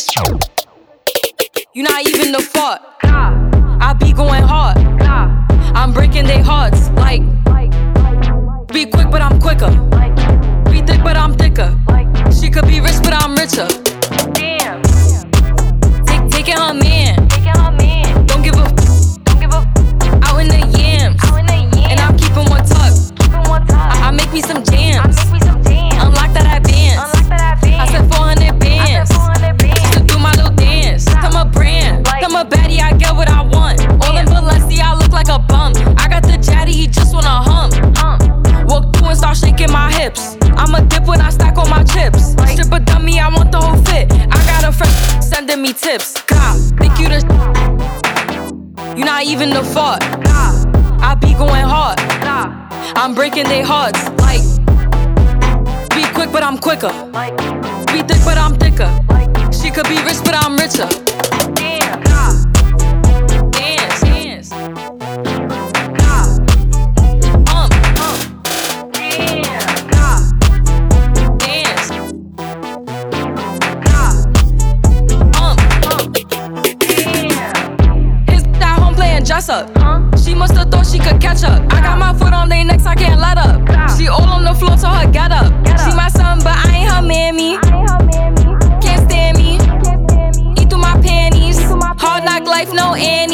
this. You not even the fault. I be going hard. I'm breaking their hearts. Like, be quick, but I'm quicker. Be thick, but I'm thicker. She could be rich, but I'm richer. Give me tips. Cop, think you the sh- You not even the fault. Nah, I be going hard. Nah, I'm breaking their hearts. Like, be quick, but I'm quicker. Be thick, but I'm thicker. She could be rich, but I'm richer. dress up. She must have thought she could catch up. I got my foot on their necks, I can't let up. She all on the floor, told her get up. She my son, but I ain't her mammy. Can't stand me. Eat through my panties. Hard knock life, no end.